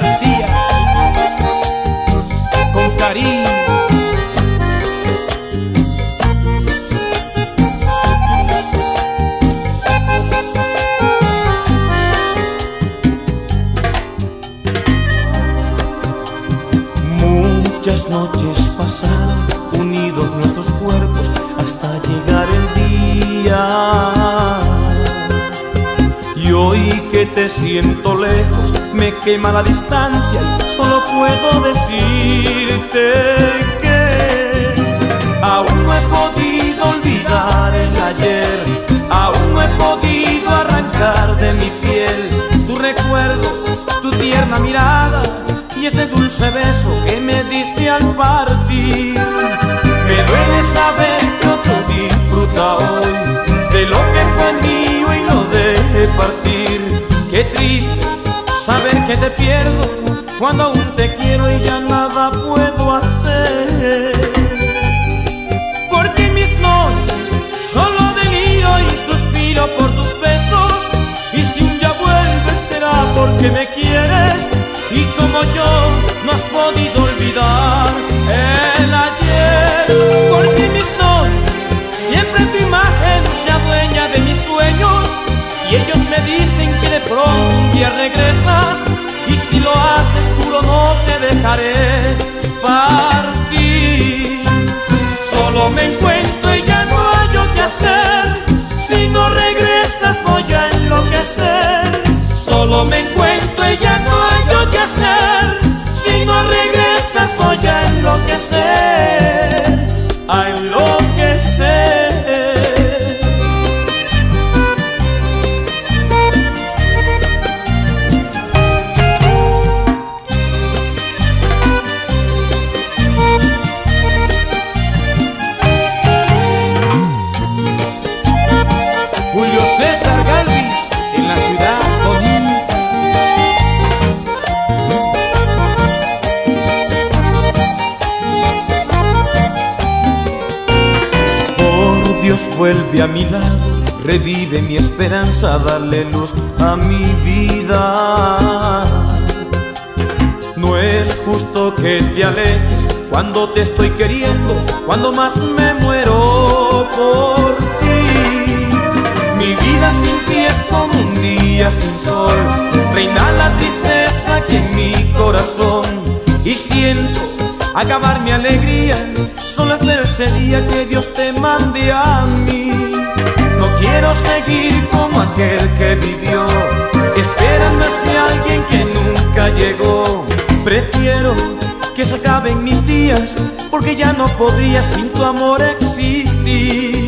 García, con cariño. Muchas noches pasaron unidos nuestros cuerpos hasta llegar el día. Y hoy que te siento lejos me quema la distancia solo puedo decirte que aún no he podido olvidar el ayer, aún no he podido arrancar de mi piel tu recuerdo, tu tierna mirada y ese dulce beso que me diste al partir. Me duele saber que otro disfruta hoy de lo que fue mío y lo deje partir. Qué triste saber que te pierdo cuando aún te quiero y ya nada puedo hacer. Porque en mis noches solo deliro y suspiro por tus besos y si un día vuelves será porque me quieres y como yo Solo me vuelve a mi lado, revive mi esperanza, dale luz a mi vida. No es justo que te alejes cuando te estoy queriendo, cuando más me muero por ti. Mi vida sin ti es como un día sin sol, reina la tristeza aquí en mi corazón y siento acabar mi alegría. Solo espero ese día que Dios te mande a mí. No quiero seguir como aquel que vivió, esperando a ese alguien que nunca llegó. Prefiero que se acaben mis días, porque ya no podría sin tu amor existir.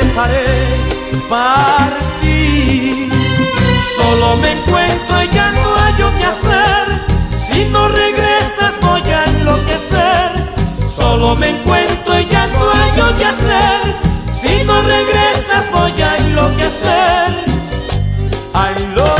dejaré partir. Solo me encuentro y ya no hay yo que hacer. Si no regresas voy a enloquecer. Solo me encuentro y ya no hay yo que hacer. Si no regresas voy a enloquecer. I love